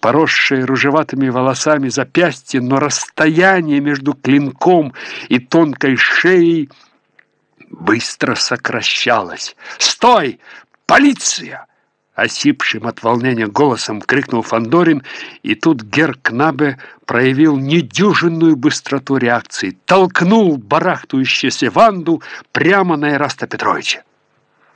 поросшее ружеватыми волосами запястье, но расстояние между клинком и тонкой шеей быстро сокращалось. «Стой! Полиция!» Осипшим от волнения голосом крикнул Фандорин, и тут Гер Кнабе проявил недюжинную быстроту реакции, толкнул барахтающуюся Ванду прямо на Ираста Петровича.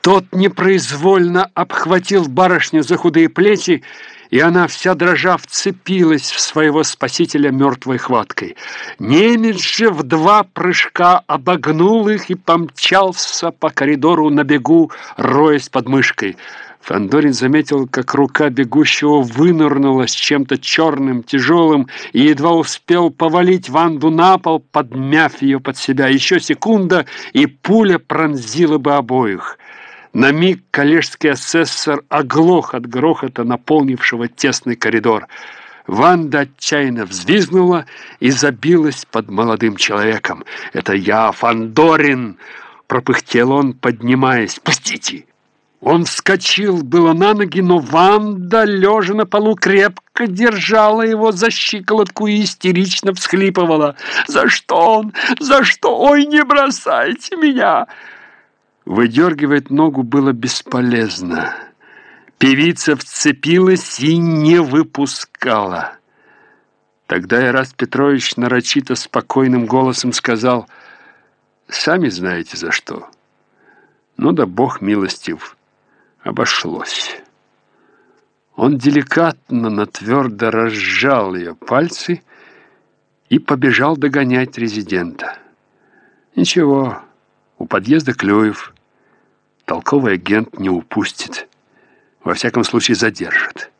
Тот непроизвольно обхватил барышню за худые плечи, и она вся дрожа вцепилась в своего спасителя мертвой хваткой. Немец же в два прыжка обогнул их и помчался по коридору на бегу, роясь под мышкой. Фандорин заметил, как рука бегущего вынырнула с чем-то черным, тяжелым, и едва успел повалить Ванду на пол, подмяв ее под себя. Еще секунда, и пуля пронзила бы обоих. На миг коллежский асессор оглох от грохота, наполнившего тесный коридор. Ванда отчаянно взвизгнула и забилась под молодым человеком. «Это я, Фандорин!» — пропыхтел он, поднимаясь. «Пустите!» Он вскочил было на ноги, но Ванда, лежа на полу, крепко держала его за щиколотку и истерично всхлипывала. «За что он? За что? Ой, не бросайте меня!» Выдергивать ногу было бесполезно. Певица вцепилась и не выпускала. Тогда Ирас Петрович нарочито спокойным голосом сказал, «Сами знаете за что. Ну да Бог милостив» обошлось. Он деликатно, но твердо разжал ее пальцы и побежал догонять резидента. Ничего, у подъезда Клюев. Толковый агент не упустит. Во всяком случае, задержит.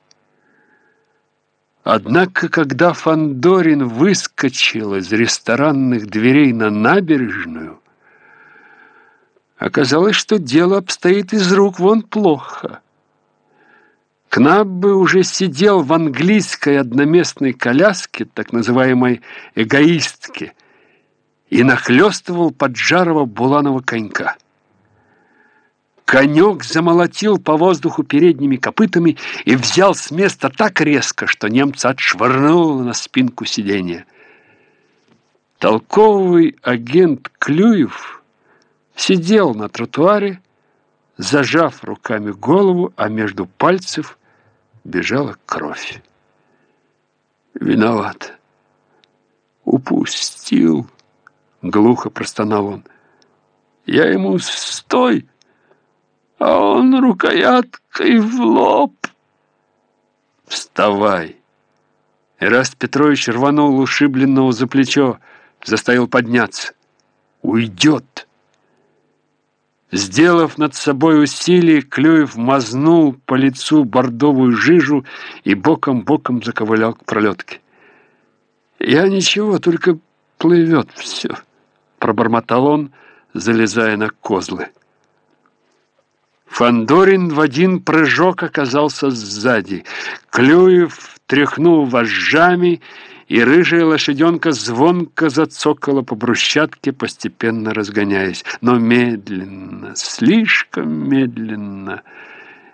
Однако, когда Фандорин выскочил из ресторанных дверей на набережную, Оказалось, что дело обстоит из рук вон плохо. Кнаббе уже сидел в английской одноместной коляске, так называемой «эгоистке», и нахлестывал поджарого буланого конька. Конек замолотил по воздуху передними копытами и взял с места так резко, что немца отшвырнуло на спинку сиденья. Толковый агент Клюев сидел на тротуаре, зажав руками голову, а между пальцев бежала кровь. «Виноват. Упустил», — глухо простонал он. «Я ему стой, а он рукояткой в лоб». «Вставай!» Эраст Петрович рванул ушибленного за плечо, заставил подняться. «Уйдет!» Сделав над собой усилие, Клюев мазнул по лицу бордовую жижу и боком-боком заковылял к пролетке. «Я ничего, только плывет все», — пробормотал он, залезая на козлы. Фандорин в один прыжок оказался сзади. Клюев тряхнул вожжами и рыжая лошаденка звонко зацокала по брусчатке, постепенно разгоняясь. Но медленно, слишком медленно.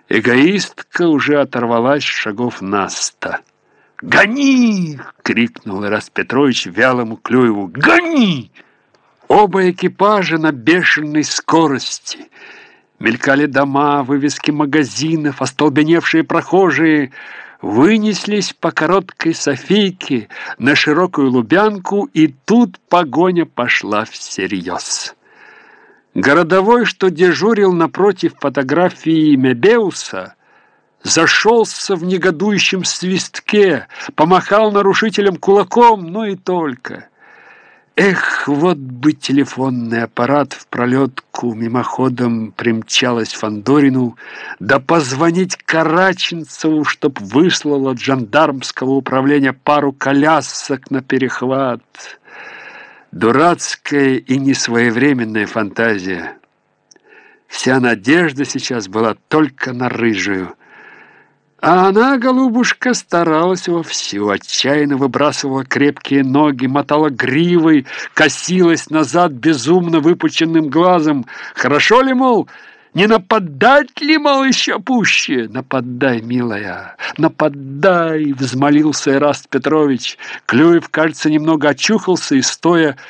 Эгоистка уже оторвалась шагов на ста. «Гони!» — крикнул Ирас Петрович вялому Клюеву. «Гони!» Оба экипажа на бешеной скорости. Мелькали дома, вывески магазинов, остолбеневшие прохожие — вынеслись по короткой Софийке на широкую Лубянку, и тут погоня пошла всерьез. Городовой, что дежурил напротив фотографии Мебеуса, зашелся в негодующем свистке, помахал нарушителям кулаком, но и только – Эх, вот бы телефонный аппарат в пролетку мимоходом примчалась Фандорину, да позвонить Караченцеву, чтоб выслал от жандармского управления пару колясок на перехват. Дурацкая и несвоевременная фантазия. Вся надежда сейчас была только на рыжую. А она, голубушка, старалась вовсю, отчаянно выбрасывала крепкие ноги, мотала гривой, косилась назад безумно выпученным глазом. Хорошо ли, мол, Не нападать ли, малыша, пуще? Нападай, милая, нападай, взмолился Эраст Петрович. Клюев, кажется, немного очухался и, стоя,